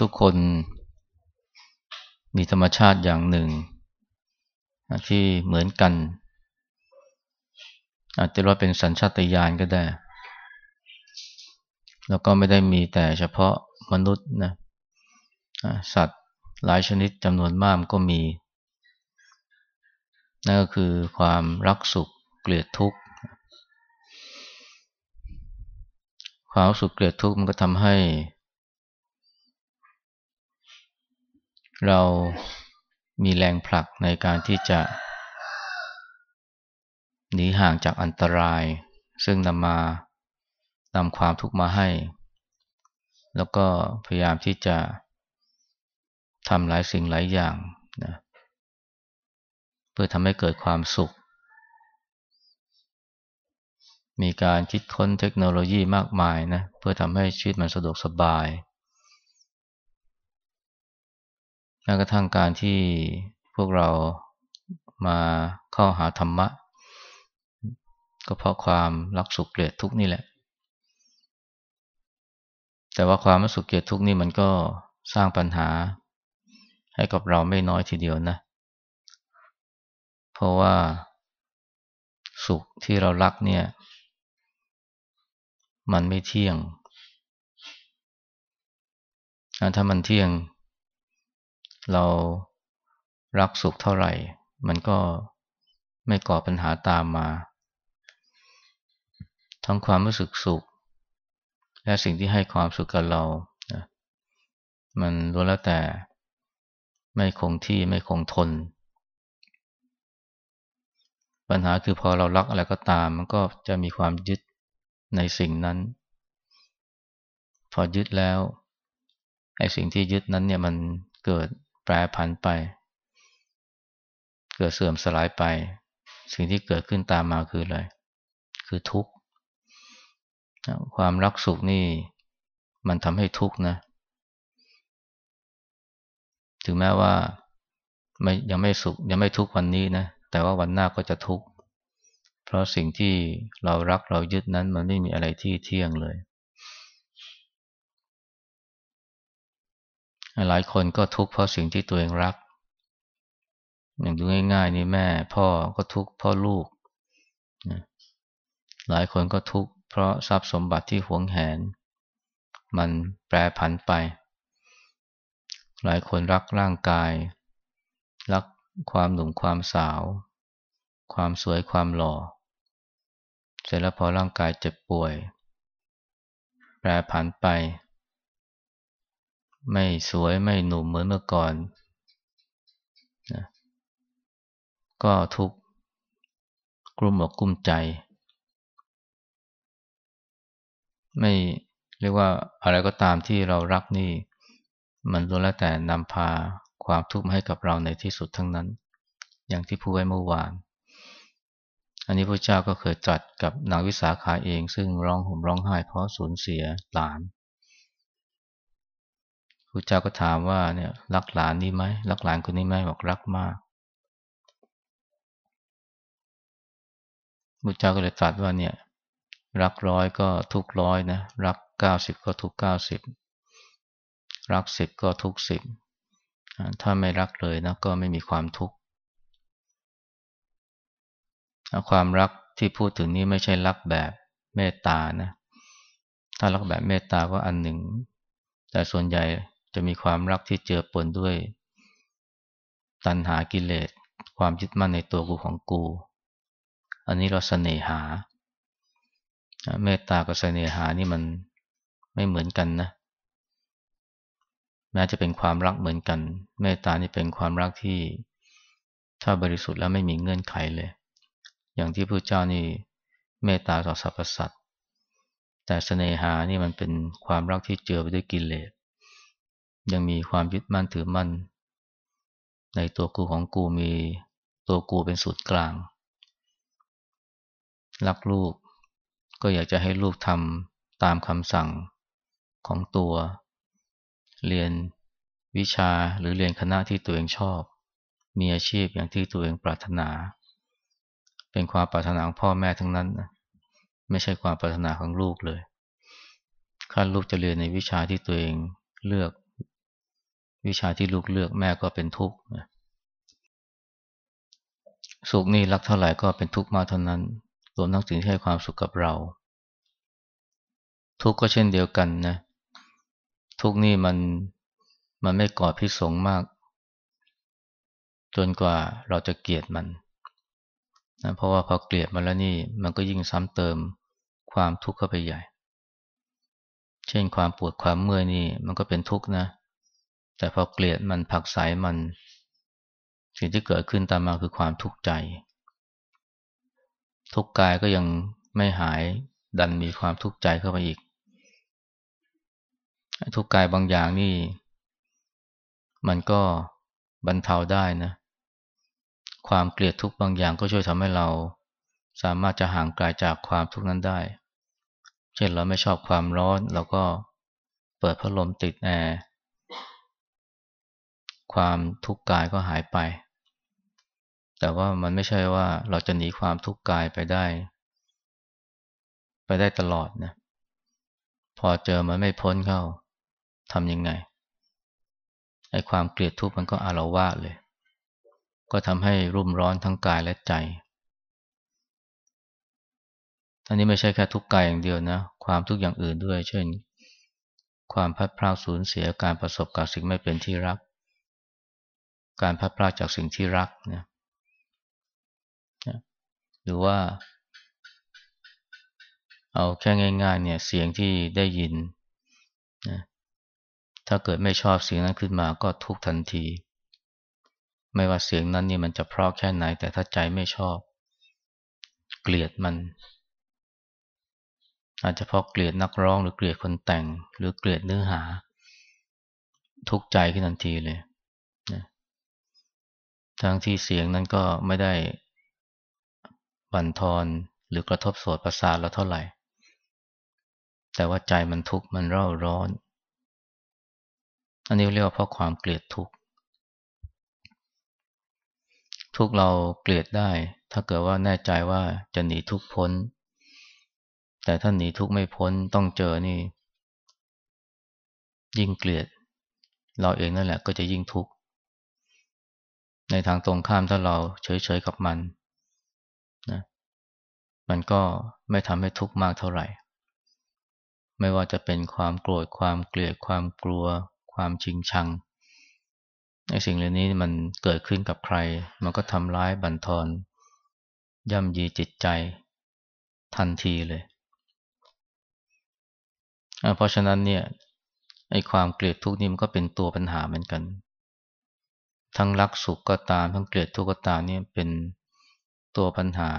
ทุกคนมีธรรมชาติอย่างหนึ่ง ที่เหมือนกัน อาจจะว่าเป็นสัญชาตญาณก็ได้ แล้วก็ไม่ได้มีแต่เฉพาะมนุษย์นะสัตว์หลายชนิดจำนวนมากก็มี นั่นก็คือความรักสุขเกลียดทุกข์ความสุขเกลียดทุกข์มันก็ทำให้ เรามีแรงผลักในการที่จะ หนีห่างจากอันตราย ซึ่งนำมานำความทุกข์มาให้ แล้วก็พยายามที่จะทำหลายสิ่งหลายอย่างนะเพื่อทำให้เกิดความสุข มีการคิดค้นเทคโนโลยีมากมายนะเพื่อทำให้ชีวิตมันสะดวกสบาย แม้กระทั่งการที่พวกเรามาเข้าหาธรรมะ ก็เพราะความรักสุขเกลียดทุกนี่แหละ แต่ว่าความรักสุขเกลียดทุกนี่มันก็สร้างปัญหาให้กับเราไม่น้อยทีเดียวนะ เพราะว่าสุขที่เรารักเนี่ย มันไม่เที่ยง ถ้ามันเที่ยง เรารักสุขเท่าไหร่ มันก็ไม่ก่อปัญหาตามมา ทั้งความรู้สึกสุข และสิ่งที่ให้ความสุขกับเรานะมันรู้แล้วแต่ไม่คงที่ไม่คงทน ปัญหาคือพอเรารักอะไรก็ตาม มันก็จะมีความยึดในสิ่งนั้น พอยึดแล้วไอ้สิ่งที่ยึดนั้นเนี่ยมันเกิด แปรผันไป เกิดเสื่อมสลายไป สิ่งที่เกิดขึ้นตามมาคืออะไร คือทุกข์ ความรักสุขนี่มันทำให้ทุกข์นะ ถึงแม้ว่าไม่ยังไม่สุขยังไม่ทุกข์วันนี้นะ แต่ว่าวันหน้าก็จะทุกข์ เพราะสิ่งที่เรารักเรายึดนั้นมันไม่มีอะไรที่เที่ยงเลย หลายคนก็ทุกข์เพราะสิ่งที่ตัวเองรัก อย่างดูง่าย ๆ นี่แม่ พ่อก็ทุกข์เพราะลูกหลายคนก็ทุกข์เพราะทรัพย์สมบัติที่หวงแหน มันแปรผันไป หลายคนรักร่างกาย รักความหนุ่มความสาว ความสวยความหล่อ เสร็จแล้วพอร่างกายเจ็บป่วย แปรผันไป ไม่สวยไม่หนุ่มเหมือนเมื่อก่อนนะก็ทุกข์กลุ้มอกกลุ้มใจ ไม่เรียกว่าอะไรก็ตามที่เรารักนี่ มันล้วนแล้วแต่นำพาความทุกข์มาให้กับเราในที่สุดทั้งนั้น อย่างที่พูดไว้เมื่อวาน อันนี้พระเจ้าก็เคยจัดกับนางวิสาขาเอง ซึ่งร้องห่มร้องไห้เพราะสูญเสียหลาน ครูเจ้าก็ถามว่าเนี่ยรักหลานนี่ไหมรักหลานคนนี้ไหมบอกรักมากครูเจ้าก็เลยตรัสว่าเนี่ย รักร้อยก็ทุกร้อยนะรักเก้าสิบก็ทุกเก้าสิบรักสิบก็ทุกสิบถ้าไม่รักเลยนะก็ไม่มีความทุกข์ความรักที่พูดถึงนี้ไม่ใช่รักแบบเมตตานะ ถ้ารักแบบเมตตาก็อันหนึ่ง แต่ส่วนใหญ่ จะมีความรักที่เจือปนด้วย ตัณหากิเลส ความยึดมั่นในตัวกูของกู อันนี้เราเสน่หา เมตตากับเสน่หานี่มันไม่เหมือนกันนะ แม้จะเป็นความรักเหมือนกัน เมตตานี่เป็นความรักที่ถ้าบริสุทธิ์แล้วไม่มีเงื่อนไขเลย อย่างที่พระเจ้านี่เมตตาต่อสรรพสัตว์แต่เสน่หานี่มันเป็นความรักที่เจือไปด้วยกิเลส ยังมีความยึดมั่นถือมั่น ในตัวกูของกูมีตัวกูเป็นสุดกลาง รักลูก ก็อยากจะให้ลูกทำตามคำสั่งของตัว เรียนวิชาหรือเรียนคณะที่ตัวเองชอบ มีอาชีพอย่างที่ตัวเองปรารถนา เป็นความปรารถนาของพ่อแม่ทั้งนั้นนะไม่ใช่ความปรารถนาของลูกเลยถ้าลูกจะเรียนในวิชาที่ตัวเองเลือก วิชาที่ลูกเลือกแม่ก็เป็นทุกข์สุขนี่รักเท่าไหร่ก็เป็นทุกข์มากเท่านั้น รวมทั้งสิ่งที่ให้ความสุขกับเรา ทุกข์ก็เช่นเดียวกันนะ ทุกข์นี่มันมันไม่ก่อพิษสงมาก จนกว่าเราจะเกลียดมันนะเพราะว่าพอเกลียดมันแล้วนี่มันก็ยิ่งซ้ำเติมความทุกข์เข้าไปใหญ่ เช่นความปวดความเมื่อยนี่มันก็เป็นทุกข์นะ แต่พอเกลียดมันผักใสมัน สิ่งที่เกิดขึ้นตามมาคือความทุกข์ใจ ทุกกายก็ยังไม่หายดันมีความทุกข์ใจเข้าไปอีก ทุกกายบางอย่างนี่ มันก็บรรเทาได้นะ ความเกลียดทุกบางอย่างก็ช่วยทำให้เราสามารถจะห่างไกลาจากความทุกข์นั้นได้ เช่นเราไม่ชอบความร้อนเราก็เปิดพัดลมติดแอร์ ความทุกข์กายก็หายไป แต่ว่ามันไม่ใช่ว่าเราจะหนีความทุกข์กายไปได้ ไปได้ตลอดนะ พอเจอมันไม่พ้นเข้าทำยังไง ไอ้ความเกลียดทุกข์มันก็อารวาสเลย ก็ทำให้รุ่มร้อนทั้งกายและใจอันนี้ไม่ใช่แค่ทุกข์กายอย่างเดียวนะ ความทุกข์อย่างอื่นด้วย เช่น ความพัดพลาดสูญเสียการประสบกับสิ่งไม่เป็นที่รัก การพัดพลาดจากสิ่งที่รักนี่ยหรือว่า เอาแค่ง่าย ๆ เนี่ยเสียงที่ได้ยินนะถ้าเกิดไม่ชอบเสียงนั้นขึ้นมาก็ทุกทันที ไม่ว่าเสียงนั้นนี่มันจะเพราะแค่ไหน แต่ถ้าใจไม่ชอบ เกลียดมัน อาจจะเพราะเกลียดนักร้องหรือเกลียดคนแต่ง หรือเกลียดเนื้อหา ทุกใจขึ้นทันทีเลย ทั้งที่เสียงนั้นก็ไม่ได้บั่นทอนหรือกระทบโสดประสาทเราเท่าไหร่ แต่ว่าใจมันทุกข์มันเร่าร้อน อันนี้เรียกว่าเพราะความเกลียดทุกข์ ทุกเราเกลียดได้ ถ้าเกิดว่าแน่ใจว่าจะหนีทุกพ้น แต่ถ้าหนีทุกไม่พ้นต้องเจอนี่ ยิ่งเกลียด เราเองนั่นแหละก็จะยิ่งทุกข์ ในทางตรงข้ามถ้าเราเฉยๆกับมันนะมันก็ไม่ทำให้ทุกข์มากเท่าไหร่ ไม่ว่าจะเป็นความโกรธความเกลียดความกลัว ความชิงชังในสิ่งเหล่านี้มันเกิดขึ้นกับใคร มันก็ทำร้ายบั่นทอน ย่ำยีจิตใจทันทีเลย เพราะฉะนั้นเนี่ยไอ้ความเกลียดทุกข์นี่มันก็เป็นตัวปัญหาเหมือนกัน ทั้งรักสุขก็ตาม ทั้งเกลียดทุกข์ก็ตามนี่เป็นตัวปัญหา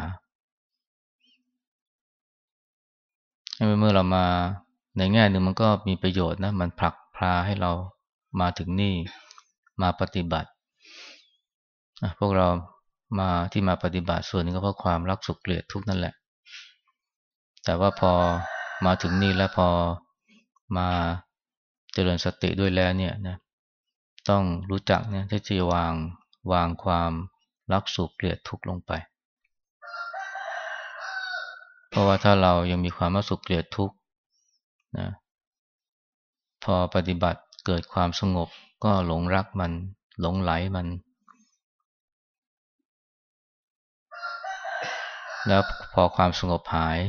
เมื่อเรามาในแง่หนึ่งมันก็มีประโยชน์นะ มันผลักพาให้เรามาถึงนี่มาปฏิบัติพวกเรามาที่มาปฏิบัติส่วนนึงก็เพราะความรักสุขเกลียดทุกนั่นแหละ แต่ว่าพอมาถึงนี่แล้วพอมาเจริญสติด้วยแล้วเนี่ยนะ ต้องรู้จักเนี่ยที่จะวางวางความรักสุขเกลียดทุกลงไป เพราะว่าถ้าเรายังมีความรักสุขเกลียดทุกนะพอปฏิบัติเกิดความสงบก็หลงรักมัน หลงไหลมัน แล้วพอความสงบหาย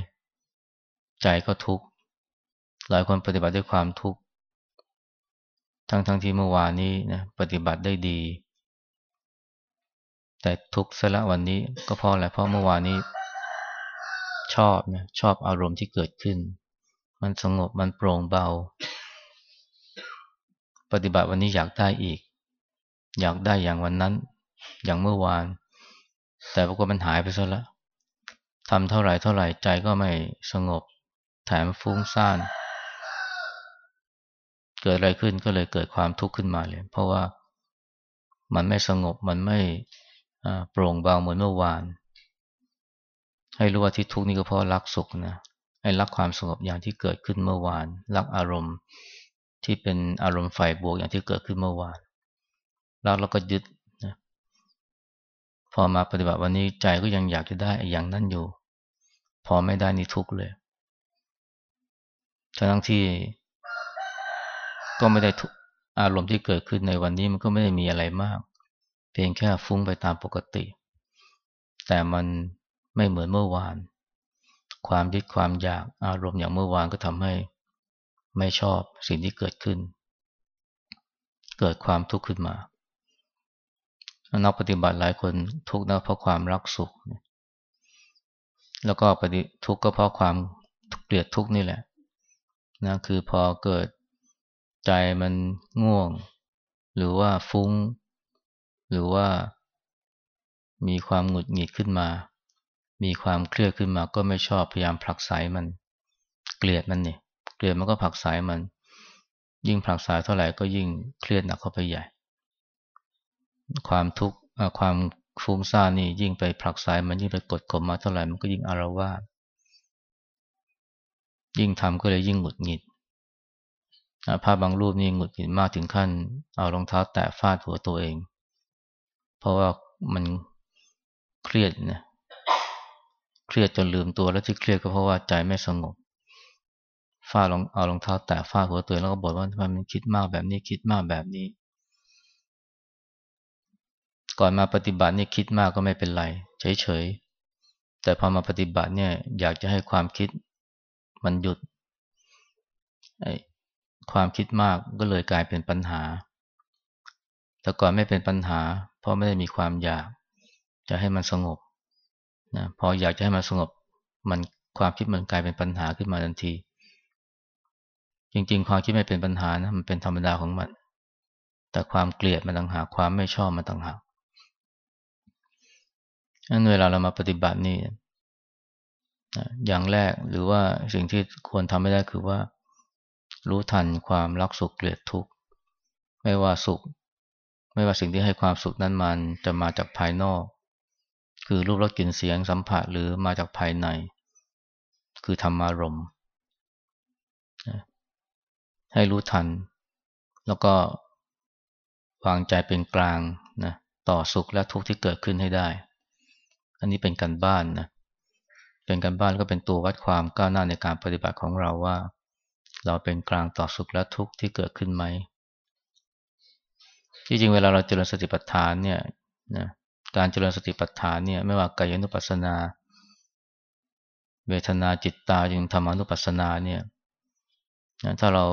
ใจก็ทุกข์หลายคนปฏิบัติด้วยความทุกข์ ทั้งทั้งที่เมื่อวานนี้นะปฏิบัติได้ดี แต่ทุกข์ซะละวันนี้ก็เพราะอะไรเพราะเมื่อวานนี้ ชอบนะชอบอารมณ์ที่เกิดขึ้น มันสงบมันโปร่งเบา ปฏิบัติวันนี้อยากได้อีก อยากได้อย่างวันนั้น อย่างเมื่อวาน แต่ปรากฏมันหายไปซะแล้วทำเท่าไหร่เท่าไหร่ใจก็ไม่สงบ แถมฟุ้งซ่าน เกิดอะไรขึ้นก็เลยเกิดความทุกข์ขึ้นมาเลย เพราะว่ามันไม่สงบมันไม่โปร่งเบาเหมือนเมื่อวาน ให้รู้ว่าที่ทุกข์นี่ก็เพราะรักสุขนะไอ้รักความสงบอย่างที่เกิดขึ้นเมื่อวาน รักอารมณ์ที่เป็นอารมณ์ฝ่ายบวกอย่างที่เกิดขึ้นเมื่อวานแล้วเราก็ยึดนะพอมาปฏิบัติวันนี้ใจก็ยังอยากจะได้อย่างนั้นอยู่ พอไม่ได้นี่ทุกข์เลยทั้งที่ ก็ไม่ได้ทุกอารมณ์ที่เกิดขึ้นในวันนี้มันก็ไม่ได้มีอะไรมาก เพียงแค่ฟุ้งไปตามปกติ แต่มันไม่เหมือนเมื่อวาน ความยึดความอยากอารมณ์อย่างเมื่อวานก็ทำให้ไม่ชอบสิ่งที่เกิดขึ้น เกิดความทุกข์ขึ้นมานักปฏิบัติหลายคนทุกข์นะเพราะความรักสุข แล้วก็ปฏิทุกข์ก็เพราะความเกลียดทุกข์นี่แหละนะคือพอเกิด ใจมันง่วง หรือว่าฟุ้ง หรือว่า มีความหงุดหงิดขึ้นมา มีความเครียดขึ้นมาก็ไม่ชอบพยายามผลักไสมัน เกลียดมันเนี่ยเกลียดมันก็ผลักไสมัน ยิ่งผลักไสเท่าไหร่ก็ยิ่งเครียดหนักเข้าไปใหญ่ ความทุกข์ความฟุ้งซ่านนี่ยิ่งไปผลักไสมันยิ่งไปกดข่มมาเท่าไหร่มันก็ยิ่งอารวาสยิ่งทำก็เลยยิ่งหงุดหงิด ภาพบางรูปนี่หงุดหงิดมากถึงขั้น เอารองเท้าแตะฟาดหัวตัวเอง เพราะว่ามันเครียดนะเครียดจนลืมตัวแล้วที่เครียดก็เพราะว่าใจไม่สงบฟาดลองเอารองเท้าแตะฟาดหัวตัวเองแล้วก็บอกว่าทำไมมันคิดมากแบบนี้คิดมากแบบนี้ ก่อนมาปฏิบัตินี่คิดมากก็ไม่เป็นไร เฉยๆแต่พอมาปฏิบัติเนี่ยอยากจะให้ความคิดมันหยุดไอ ความคิดมากก็เลยกลายเป็นปัญหา แต่ก่อนไม่เป็นปัญหา เพราะไม่ได้มีความอยาก จะให้มันสงบนะพออยากจะให้มันสงบ มันความคิดมันกลายเป็นปัญหาขึ้นมาทันที จริง ๆ ความคิดไม่เป็นปัญหานะมันเป็นธรรมดาของมัน แต่ความเกลียดมันต่างหากความไม่ชอบมันต่างหากนั้นเวลาเรามาปฏิบัตินี่อย่างแรกหรือว่าสิ่งที่ควรทำไม่ได้คือว่า รู้ทันความรักสุขเกลียดทุกข์ไม่ว่าสุข ไม่ว่าสิ่งที่ให้ความสุขนั้นมันจะมาจากภายนอก คือรูปรสกลิ่นเสียงสัมผัสหรือมาจากภายใน คือธรรมารมณ์ให้รู้ทัน แล้วก็วางใจเป็นกลางนะต่อสุขและทุกข์ที่เกิดขึ้นให้ได้ อันนี้เป็นการบ้านนะเป็นการบ้านก็เป็นตัววัดความก้าวหน้าในการปฏิบัติของเราว่า เราเป็นกลางต่อสุขและทุกข์ที่เกิดขึ้นไหมที่จริงเวลาเราเจริญสติปัฏฐานเนี่ยนะการเจริญสติปัฏฐานเนี่ยไม่ว่ากายานุปัสสนา เวทนาจิตตาจึงธรรมานุปัสสนาเนี่ยนะถ้าเรา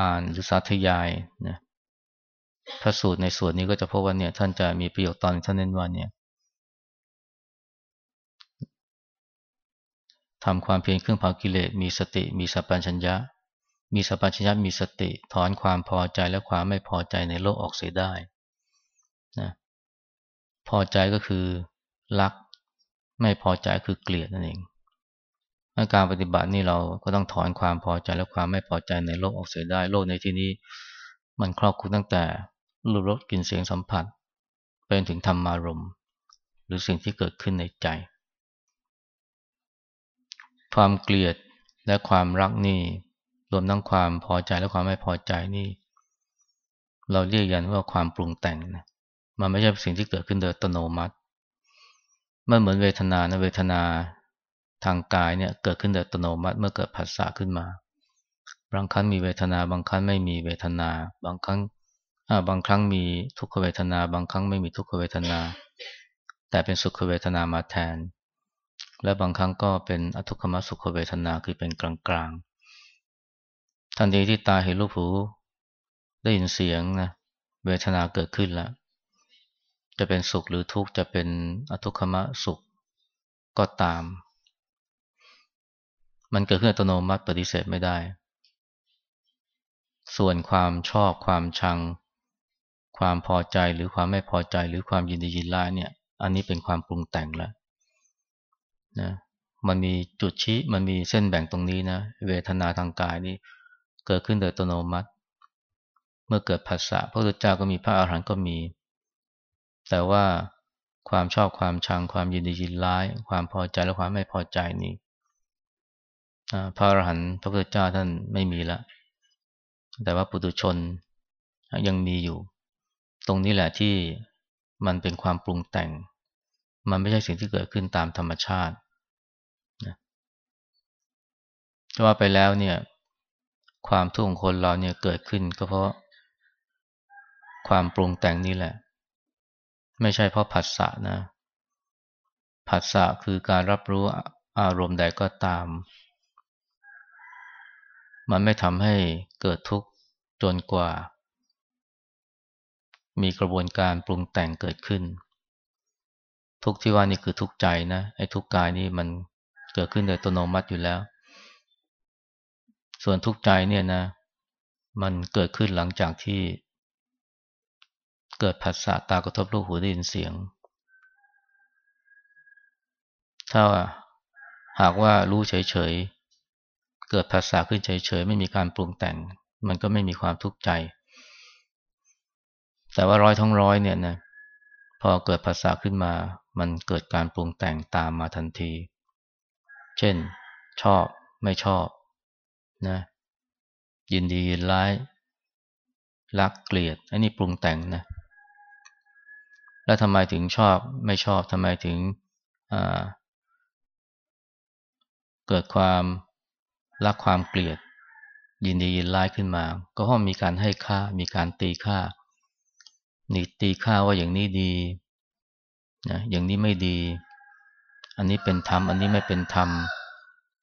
อ่านหรือสาธยายนะพระสูตรในส่วนนี้ก็จะพบว่าเนี่ยท่านจะมีประโยคตอนท่านเน้นว่าเนี่ย ทำความเพียรเครื่องเผากิเลสมีสติ มีสัพพัญญะ มีสัพพัญญะมีสติ ถอนความพอใจและความไม่พอใจในโลกออกเสียได้นะพอใจก็คือรัก ไม่พอใจคือเกลียดนั่นเองการปฏิบัตินี่เราก็ต้องถอนความพอใจและความไม่พอใจในโลกออกเสียได้ โลกในที่นี้มันครอบคลุมตั้งแต่รูปรสกลิ่นเสียงสัมผัสไปถึงธรรมารมหรือสิ่งที่เกิดขึ้นในใจ ความเกลียดและความรักนี่ รวมทั้งความพอใจและความไม่พอใจนี่ เราเรียกกันว่าความปรุงแต่งนะมันไม่ใช่สิ่งที่เกิดขึ้นโดยอัตโนมัติมันเหมือนเวทนานะเวทนาทางกายเนี่ยเกิดขึ้นโดยอัตโนมัติเมื่อเกิดผัสสะขึ้นมา บางครั้งมีเวทนา บางครั้งไม่มีเวทนา บางครั้งบางครั้งมีทุกขเวทนา บางครั้งไม่มีทุกขเวทนา แต่เป็นสุขเวทนามาแทน และบางครั้งก็เป็นอทุกขมสุขเวทนาคือเป็นกลางๆ ทันทีที่ตาเห็นรูปหูได้ยินเสียงนะเวทนาเกิดขึ้นแล้วจะเป็นสุขหรือทุกข์จะเป็นอทุกขมสุขก็ตาม มันเกิดขึ้นอัตโนมัติปฏิเสธไม่ได้ ส่วนความชอบความชัง ความพอใจหรือความไม่พอใจหรือความยินดียินร้ายเนี่ย อันนี้เป็นความปรุงแต่งแล้ว นะมันมีจุดชี้มันมีเส้นแบ่งตรงนี้นะ เวทนาทางกายนี่เกิดขึ้นโดยอัตโนมัติ เมื่อเกิดภาษาพระพุทธเจ้าก็มีพระอาหารหันต์ก็มี แต่ว่าความชอบความชังความยินดียินร้าย ความพอใจและความไม่พอใจนี่พระอรหันต์พระพุทธเจ้าท่านไม่มีละแต่ว่าปุถุชนยังมีอยู่ ตรงนี้แหละที่มันเป็นความปรุงแต่ง มันไม่ใช่สิ่งที่เกิดขึ้นตามธรรมชาติ นะว่าไปแล้วเนี่ย ความทุกข์ของคนเราเนี่ยเกิดขึ้นก็เพราะ ความปรุงแต่งนี่แหละ ไม่ใช่เพราะผัสสะนะผัสสะคือการรับรู้อารมณ์ใดก็ตาม มันไม่ทำให้เกิดทุกข์จนกว่า มีกระบวนการปรุงแต่งเกิดขึ้น ทุกที่ว่านี่คือทุกใจนะไอ้ทุกกายนี่มันเกิดขึ้นโดยอัตโนมัติอยู่แล้ว ส่วนทุกข์ใจเนี่ยนะ มันเกิดขึ้นหลังจากที่ เกิดผัสสะตากระทบรูปหูได้ยินเสียง ถ้าหากว่ารู้เฉยๆ เกิดภาษาขึ้นเฉยๆ ไม่มีการปรุงแต่ง มันก็ไม่มีความทุกข์ใจ แต่ว่าร้อยทั้งร้อยเนี่ยนะพอเกิดภาษาขึ้นมา มันเกิดการปรุงแต่งตามมาทันที เช่น ชอบไม่ชอบ นะยินดียินร้ายรักเกลียดอันนี้ปรุงแต่งนะแล้วทำไมถึงชอบไม่ชอบทำไมถึงเกิดความรักความเกลียด ยินดียินร้ายขึ้นมา ก็เพราะมีการให้ค่ามีการตีค่านี่ตีค่าว่าอย่างนี้ดีนะอย่างนี้ไม่ดี อันนี้เป็นธรรม อันนี้ไม่เป็นธรรม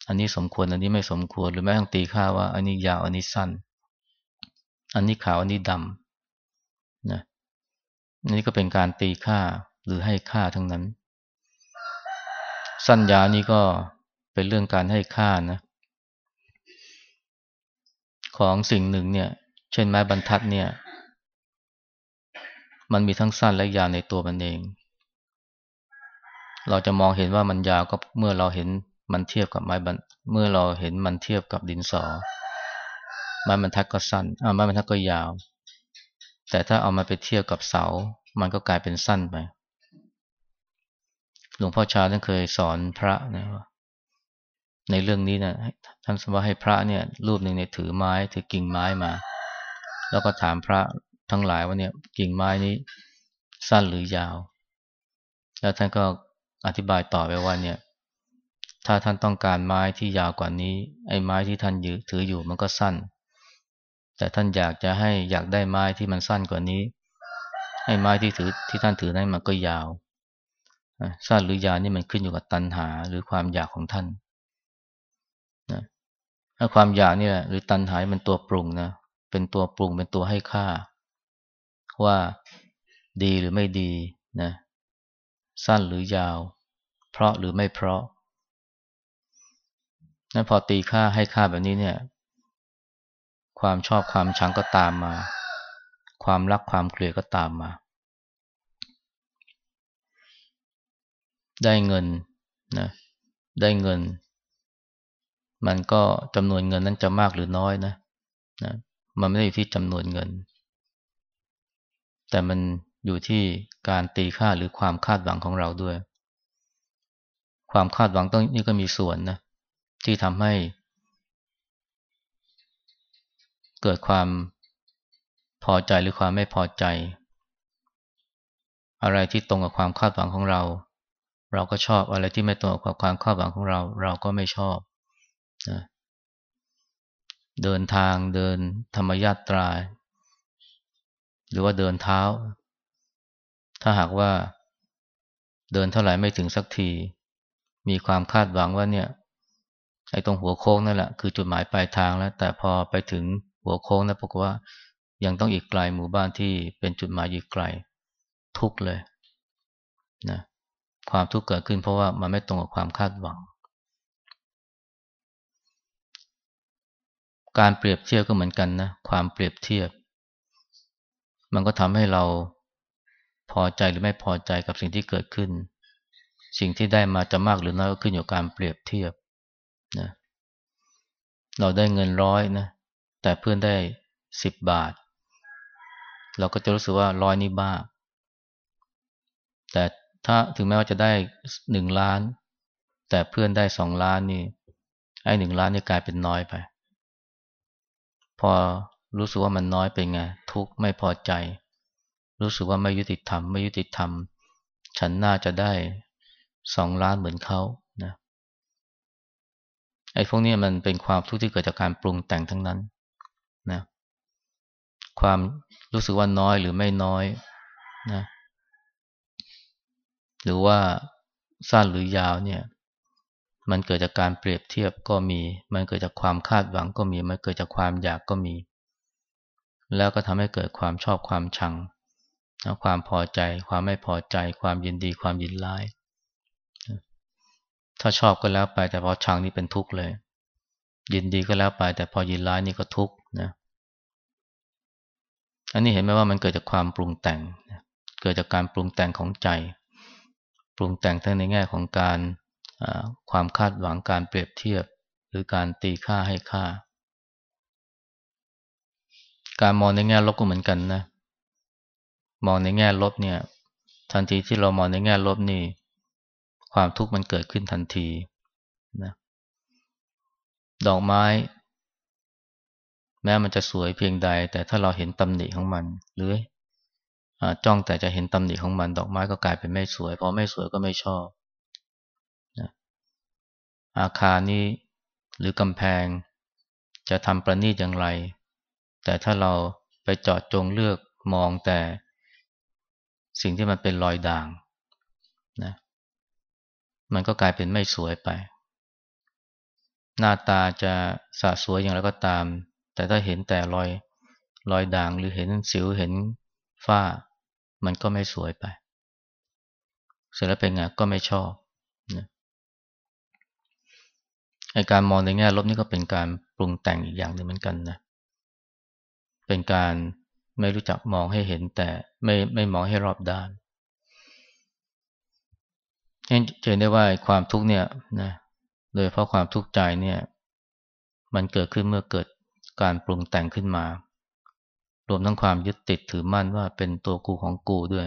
อันนี้สมควรอันนี้ไม่สมควรหรือแม้ต้องตีค่าว่า อันนี้ยาวอันนี้สั้น อันนี้ขาวอันนี้ดำนะนี่ก็เป็นการตีค่าหรือให้ค่าทั้งนั้น สัญญาวนี่ก็เป็นเรื่องการให้ค่านะของสิ่งหนึ่งเนี่ย เช่นไม้บรรทัดเนี่ย มันมีทั้งสั้นและยาวในตัวมันเอง เราจะมองเห็นว่ามันยาวก็เมื่อเราเห็น มันเทียบกับไม้บรรเมื่อเราเห็นมันเทียบกับดินสอ ไม้บรรทัดก็สั้นอ่าไม้บรรทัดก็ยาว แต่ถ้าเอามาไปเทียบกับเสา มันก็กลายเป็นสั้นไป หลวงพ่อชาท่านเคยสอนพระนะว่าในเรื่องนี้นะท่านสมว่าให้พระเนี่ยรูปหนึ่งเนี่ยถือไม้ถือกิ่งไม้มา แล้วก็ถามพระทั้งหลายว่าเนี่ยกิ่งไม้นี้สั้นหรือยาว แล้วท่านก็อธิบายต่อไปว่าเนี่ย ถ้าท่านต้องการไม้ที่ยาวกว่านี้ ไอ้ไม้ที่ท่านยถืออยู่มันก็สั้น แต่ท่านอยากจะให้อยากได้ไม้ที่มันสั้นกว่านี้ให้ไม้ที่ถือที่ท่านถือนั้นมันก็ยาว สั้นหรือยาวนี่มันขึ้นอยู่กับตัณหาหรือความอยากของท่านนะถ้าความอยากนี่ยหรือตัณหามันตัวปรุงนะ เป็นตัวปรุงเป็นตัวให้ค่า ว่าดีหรือไม่ดีนะ สั้นหรือยาว เพราะหรือไม่เพราะ นั้นพอตีค่าให้ค่าแบบนี้เนี่ย ความชอบความชังก็ตามมา ความรักความเกลียดก็ตามมา ได้เงินนะได้เงิน มันก็จำนวนเงินนั้นจะมากหรือน้อยนะนะมันไม่ได้อยู่ที่จำนวนเงิน แต่มันอยู่ที่การตีค่าหรือความคาดหวังของเราด้วย ความคาดหวังต้องนี่ก็มีส่วนนะ ที่ทำให้ เกิดความพอใจหรือความไม่พอใจ อะไรที่ตรงกับความคาดหวังของเรา เราก็ชอบอะไรที่ไม่ตรงกับความคาดหวังของเรา เราก็ไม่ชอบนะเดินทางเดินธรรมยาตรา หรือว่าเดินเท้า ถ้าหากว่า เดินเท่าไหร่ไม่ถึงสักที มีความคาดหวังว่าเนี่ย ไอ้ตรงหัวโค้งนั่นแหละคือจุดหมายปลายทางแล้ว แต่พอไปถึงหัวโค้งนะปรากฏว่ายังต้องอีกไกลหมู่บ้านที่เป็นจุดหมายอีกไกล ทุกเลยนะความทุกข์เกิดขึ้นเพราะว่ามันไม่ตรงกับความคาดหวัง การเปรียบเทียบก็เหมือนกันนะความเปรียบเทียบ มันก็ทำให้เราพอใจหรือไม่พอใจกับสิ่งที่เกิดขึ้น สิ่งที่ได้มาจะมากหรือน้อยก็ขึ้นอยู่กับการเปรียบเทียบ นะเราได้เงินร้อยนะแต่เพื่อนได้สิบบาท เราก็จะรู้สึกว่าร้อยนี่บ้า แต่ถ้าถึงแม้ว่าจะได้หนึ่งล้าน แต่เพื่อนได้สองล้านนี่ไอ้หนึ่งล้านนี่กลายเป็นน้อยไป พอรู้สึกว่ามันน้อยเป็นไง ทุกข์ไม่พอใจ รู้สึกว่าไม่ยุติธรรม ไม่ยุติธรรม ฉันน่าจะได้สองล้านเหมือนเขา ไอ้พวกนี้มันเป็นความทุกข์ที่เกิดจากการปรุงแต่งทั้งนั้นนะความรู้สึกว่าน้อยหรือไม่น้อยนะหรือว่าสั้นหรือยาวเนี่ย มันเกิดจากการเปรียบเทียบก็มี มันเกิดจากความคาดหวังก็มี มันเกิดจากความอยากก็มี แล้วก็ทำให้เกิดความชอบความชัง ความพอใจ ความไม่พอใจ ความยินดี ความยินร้าย ถ้าชอบก็แล้วไป แต่พอชังนี่เป็นทุกข์เลย ยินดีก็แล้วไป แต่พอยินร้ายนี่ก็ทุกข์นะอันนี้เห็นไหมว่ามันเกิดจากความปรุงแต่ง เกิดจากการปรุงแต่งของใจ ปรุงแต่งทั้งในแง่ของการความคาดหวังการเปรียบเทียบ หรือการตีค่าให้ค่า การมองในแง่ลบก็เหมือนกันนะ มองในแง่ลบเนี่ย ทันทีที่เรามองในแง่ลบนี่ ความทุกข์มันเกิดขึ้นทันทีนะดอกไม้ แม้มันจะสวยเพียงใด แต่ถ้าเราเห็นตำหนิของมัน หรือจ้องแต่จะเห็นตำหนิของมัน ดอกไม้ก็กลายเป็นไม่สวยพอไม่สวยก็ไม่ชอบนะอาคารนี้หรือกำแพง จะทำประณีตอย่างไร แต่ถ้าเราไปจาะจงเลือกมองแต่ สิ่งที่มันเป็นรอยด่าง มันก็กลายเป็นไม่สวยไป หน้าตาจะสะสวยอย่างไรก็ตาม แต่ถ้าเห็นแต่รอยรอยด่างหรือเห็นสิวเห็นฝ้า มันก็ไม่สวยไป เสร็จแล้วเป็นไงก็ไม่ชอบนะไอการมองในแง่ลบนี่ก็เป็นการปรุงแต่งอีกอย่างหนึ่งเหมือนกันนะ เป็นการไม่รู้จักมองให้เห็นแต่ไม่ไม่มองให้รอบด้าน เห็นได้ว่าความทุกข์เนี่ยนะโดยเพราะความทุกข์ใจเนี่ย มันเกิดขึ้นเมื่อเกิดการปรุงแต่งขึ้นมา รวมทั้งความยึดติดถือมั่นว่าเป็นตัวกูของกูด้วย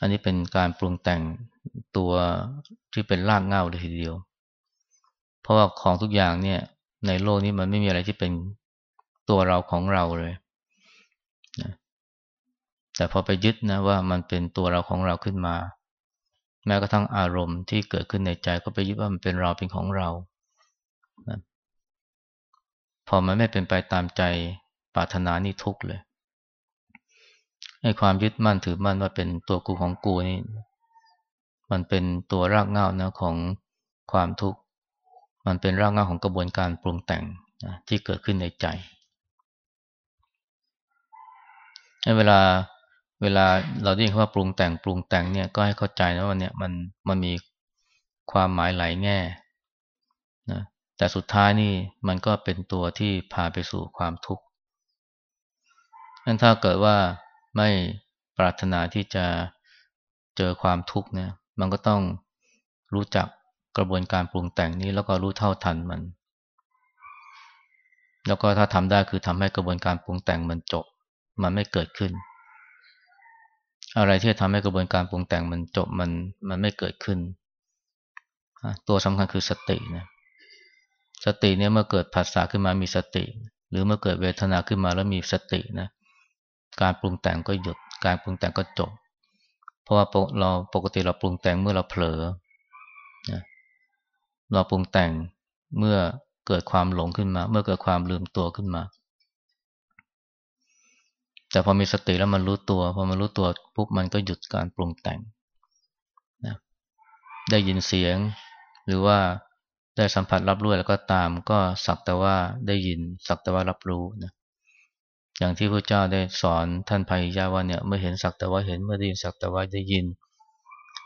อันนี้เป็นการปรุงแต่งตัวที่เป็นรากเหง้าเลยทีเดียว เพราะว่าของทุกอย่างเนี่ย ในโลกนี้มันไม่มีอะไรที่เป็นตัวเราของเราเลยนะแต่พอไปยึดนะว่ามันเป็นตัวเราของเราขึ้นมา แม้กระทั่งอารมณ์ที่เกิดขึ้นในใจก็ไปยึดว่ามันเป็นเราเป็นของเรานะพอมันไม่เป็นไปตามใจปรารถนานี่ทุกข์เลยให้ความยึดมั่นถือมั่นว่าเป็นตัวกูของกูนี่ มันเป็นตัวรากเหง้านะของความทุกข์ มันเป็นรากเหง้าของกระบวนการปรุงแต่งนะที่เกิดขึ้นในใจเวลา เวลาเราได้ยินคำว่าปรุงแต่งปรุงแต่งเนี่ยก็ให้เข้าใจนะว่าเนี่ยมันมันมีความหมายหลายแง่นะแต่สุดท้ายนี่มันก็เป็นตัวที่พาไปสู่ความทุกข์นั้นถ้าเกิดว่าไม่ปรารถนาที่จะเจอความทุกข์เนี่ย มันก็ต้องรู้จักกระบวนการปรุงแต่งนี้แล้วก็รู้เท่าทันมัน แล้วก็ถ้าทำได้คือทำให้กระบวนการปรุงแต่งมันจบ มันไม่เกิดขึ้น อะไรที่ทำให้กระบวนการปรุงแต่งมันจบมันมันไม่เกิดขึ้น ตัวสำคัญคือสตินะสติเนี่ยเมื่อเกิดผัสสะขึ้นมามีสติ หรือเมื่อเกิดเวทนาขึ้นมาแล้วมีสตินะการปรุงแต่งก็หยุด การปรุงแต่งก็จบ เพราะว่าเราปกติเราปรุงแต่งเมื่อเราเผลอนะเราปรุงแต่งเมื่อเกิดความหลงขึ้นมา เมื่อเกิดความลืมตัวขึ้นมา แต่พอมีสติแล้วมันรู้ตัว พอมันรู้ตัวปุ๊บมันก็หยุดการปรุงแต่งนะได้ยินเสียง หรือว่าได้สัมผัสรับรู้แล้วก็ตาม ก็สักแต่ว่าได้ยิน สักแต่ว่ารับรู้นะอย่างที่พระเจ้าได้สอนท่านพายยาว่าเนี่ยเมื่อเห็นสักแต่ว่าเห็นเมื่อได้ยินสักแต่ว่าได้ยิน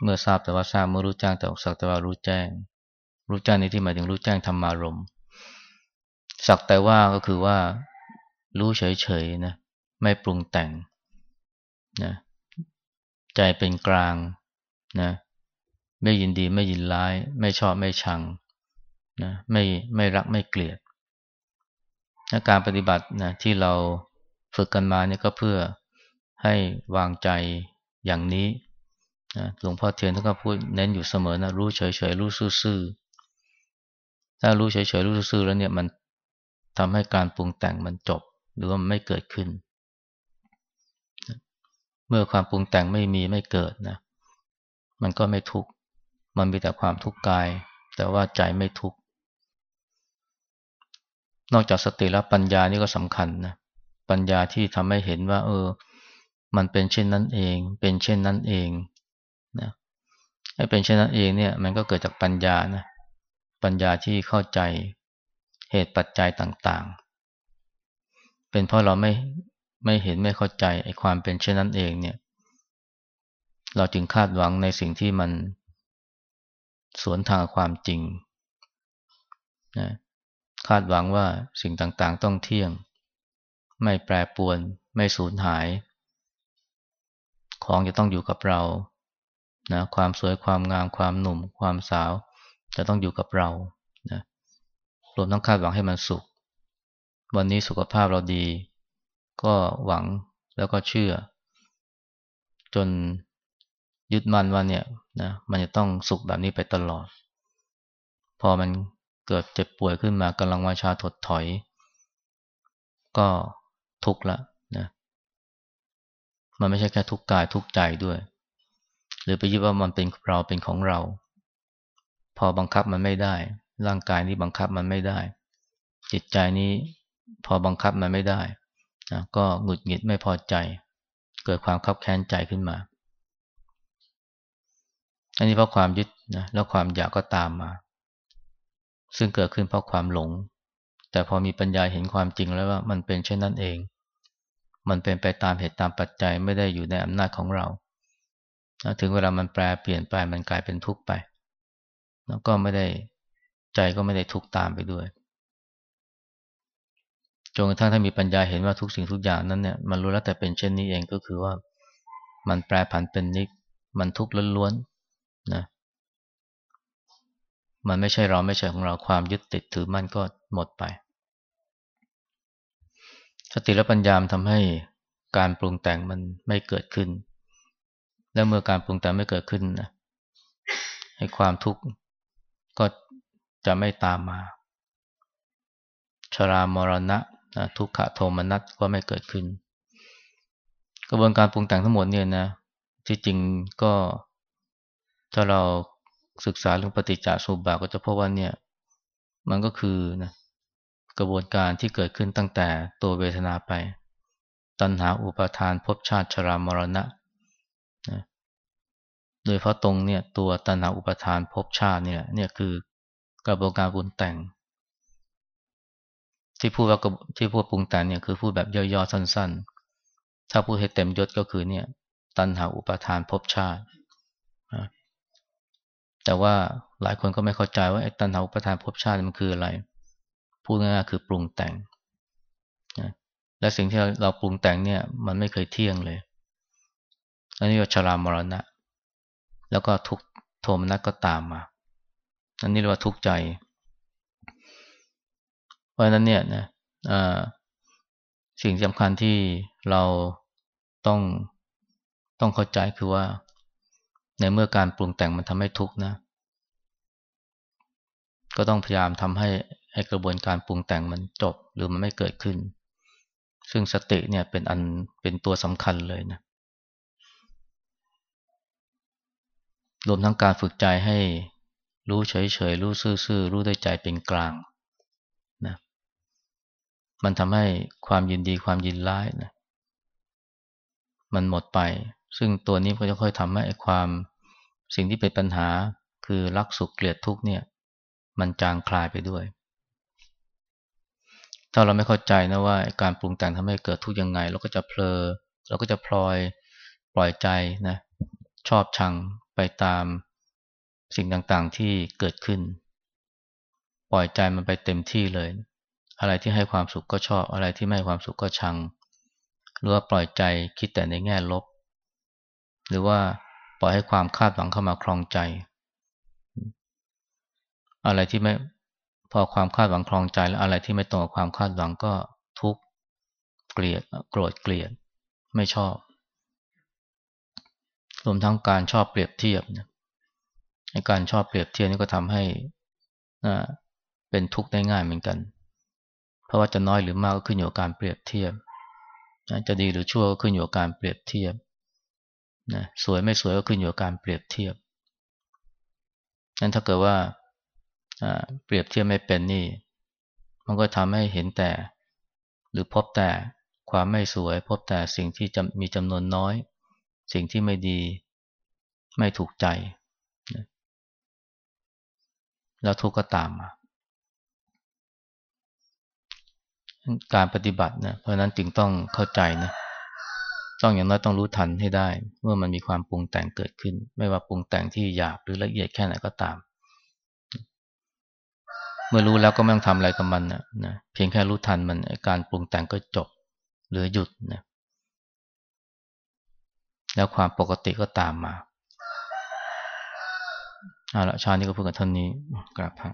เมื่อทราบแต่ว่าทราบเมื่อรู้แจ้งแต่สักแต่ว่ารู้แจ้ง รู้แจ้งในที่หมายถึงรู้แจ้งธรรมารมสักแต่ว่าก็คือว่า รู้เฉยๆนะ ไม่ปรุงแต่งนะใจเป็นกลางนะไม่ยินดีไม่ยินร้าย ไม่ชอบไม่ชังนะไม่ไม่รักไม่เกลียดนะการปฏิบัตินะที่เราฝึกกันมาเนี่ยก็เพื่อให้วางใจอย่างนี้นะหลวงพ่อเทียนท่านก็พูดเน้นอยู่เสมอนะรู้เฉยๆรู้ซื่อๆถ้ารู้เฉยๆรู้ซื่อๆแล้วเนี่ยมันทำให้การปรุงแต่งมันจบ หรือว่ามันไม่เกิดขึ้น เมื่อความปรุงแต่งไม่มีไม่เกิดนะ มันก็ไม่ทุกข์ มันมีแต่ความทุกข์กาย แต่ว่าใจไม่ทุกข์ นอกจากสติแล้วปัญญานี่ก็สำคัญนะ ปัญญาที่ทำให้เห็นว่า เออ มันเป็นเช่นนั้นเอง เป็นเช่นนั้นเองนะให้เป็นเช่นนั้นเองเนี่ย มันก็เกิดจากปัญญานะ ปัญญาที่เข้าใจเหตุปัจจัยต่างๆ เป็นเพราะเราไม่ ไม่เห็นไม่เข้าใจไอ้ความเป็นเช่นนั้นเองเนี่ย เราจึงคาดหวังในสิ่งที่มันสวนทางความจริงนะคาดหวังว่าสิ่งต่างๆต้องเที่ยง ไม่แปรปวน ไม่สูญหาย ของจะต้องอยู่กับเรานะความสวยความงามความหนุ่ม ความสาว จะต้องอยู่กับเรานะรวมทั้งคาดหวังให้มันสุข วันนี้สุขภาพเราดี ก็หวังแล้วก็เชื่อ จนยึดมั่นว่าเนี่ยนะมันจะต้องสุขแบบนี้ไปตลอด พอมันเกิดเจ็บป่วยขึ้นมากำลังวาชาถดถอย ก็ทุกข์ละนะมันไม่ใช่แค่ทุกข์กายทุกข์ใจด้วย หรือไปยึดว่ามันเป็นเราเป็นของเรา พอบังคับมันไม่ได้ ร่างกายนี้บังคับมันไม่ได้ จิตใจนี้พอบังคับมันไม่ได้ นะก็หงุดหงิดไม่พอใจ เกิดความคับแค้นใจขึ้นมา อันนี้เพราะความยึดนะแล้วความอยากก็ตามมา ซึ่งเกิดขึ้นเพราะความหลง แต่พอมีปัญญาเห็นความจริงแล้วว่ามันเป็นเช่นนั้นเอง มันเป็นไปตามเหตุตามปัจจัยไม่ได้อยู่ในอำนาจของเรา ถึงเวลามันแปลเปลี่ยนไปมันกลายเป็นทุกข์ไป แล้วก็ไม่ได้ใจก็ไม่ได้ทุกข์ตามไปด้วย จนกระทั่งถ้ามีปัญญาเห็นว่าทุกสิ่งทุกอย่างนั้นเนี่ยมันรู้แล้วแต่เป็นเช่นนี้เองก็คือว่ามันแปรผันเป็นนิกมันทุกข์ล้วนๆนะมันไม่ใช่เราไม่ใช่ของเราความยึดติดถือมั่นก็หมดไป สติและปัญญามทำให้การปรุงแต่งมันไม่เกิดขึ้น และเมื่อการปรุงแต่งไม่เกิดขึ้นนะให้ความทุกข์ก็จะไม่ตามมา ชรามรณะ ทุกขโทมนัสก็ไม่เกิดขึ้น กระบวนการปรุงแต่งทั้งหมดเนี่ยนะที่จริงก็ถ้าเราศึกษาเรื่องปฏิจจสมุปบาทก็จะพบว่าเนี่ย มันก็คือนะกระบวนการที่เกิดขึ้นตั้งแต่ตัวเวทนาไป ตัณหาอุปาทานภพชาติชรามรณะนะโดยเพราะตรงเนี่ยตัวตัณหาอุปาทานภพชาติเนี่ยเนี่ยคือกระบวนการบุญแต่ง ที่พูดว่าที่พูดปรุงแต่งเนี่ยคือพูดแบบย่อๆสั้น ๆ ถ้าพูดให้เต็มยศก็คือเนี่ย ตัณหาอุปาทานภพชาติ แต่ว่าหลายคนก็ไม่เข้าใจว่าไอ้ตัณหาอุปทานภพชาติมันคืออะไร พูดง่ายๆคือปรุงแต่ง และสิ่งที่เราปรุงแต่งเนี่ยมันไม่เคยเที่ยงเลยอันนี้ว่าชรามรณะ แล้วก็ทุกโทมนัสก็ตามมา อันนี้เรียกว่าทุกข์ใจ เพราะฉะนั้นเนี่ยนะสิ่งสำคัญที่เราต้องต้องเข้าใจคือว่า ในเมื่อการปรุงแต่งมันทำให้ทุกข์นะ ก็ต้องพยายามทำให้ไอกระบวนการปรุงแต่งมันจบหรือมันไม่เกิดขึ้น ซึ่งสติเนี่ยเป็นอันเป็นตัวสำคัญเลยนะรวมทั้งการฝึกใจให้รู้เฉยๆ รู้ซื่อๆ รู้ด้วยใจเป็นกลาง มันทำให้ความยินดีความยินร้ายนะมันหมดไป ซึ่งตัวนี้ก็จะค่อยทำให้ความสิ่งที่เป็นปัญหาคือรักสุขเกลียดทุกเนี่ย มันจางคลายไปด้วย ถ้าเราไม่เข้าใจนะว่าการปรุงแต่งทำให้เกิดทุกข์ยังไง เราก็จะเพลอเราก็จะพลอยปล่อยใจนะชอบชังไปตามสิ่งต่างๆที่เกิดขึ้น ปล่อยใจมันไปเต็มที่เลย อะไรที่ให้ความสุขก็ชอบ อะไรที่ไม่ให้ความสุขก็ชัง หรือว่าปล่อยใจคิดแต่ในแง่ลบ หรือว่าปล่อยให้ความคาดหวังเข้ามาคลองใจ อะไรที่ไม่พอความคาดหวังคลองใจแล้วอะไรที่ไม่ตรงกับความคาดหวังก็ทุกข์เกลียดโกรธเกลียดไม่ชอบรวมทั้งการชอบเปรียบเทียบนในการชอบเปรียบเทียบนี่ก็ทำให้เป็นทุกข์ได้ง่ายเหมือนกัน เพราะว่าจะน้อยหรือมากก็ขึ้นอยู่กับการเปรียบเทียบจะดีหรือชั่วก็ขึ้นอยู่กับการเปรียบเทียบนะสวยไม่สวยก็ขึ้นอยู่กับการเปรียบเทียบนั้นถ้าเกิดว่าเปรียบเทียบไม่เป็นนี่ มันก็ทำให้เห็นแต่ หรือพบแต่ความไม่สวย พบแต่สิ่งที่มีจำนวนน้อย สิ่งที่ไม่ดีไม่ถูกใจ แล้วทุกข์ก็ตามมา การปฏิบัตินะเพราะนั้นจึงต้องเข้าใจนะต้องอย่างน้อยต้องรู้ทันให้ได้เมื่อมันมีความปรุงแต่งเกิดขึ้น ไม่ว่าปรุงแต่งที่หยาบหรือละเอียดแค่ไหนก็ตาม เมื่อรู้แล้วก็ไม่ต้องทำอะไรกับมันนะนะเพียงแค่รู้ทันมันการปรุงแต่งก็จบหรือหยุดนะแล้วความปกติก็ตามมาเอาละชานี้ก็พูดกันเท่านี้กราบพระ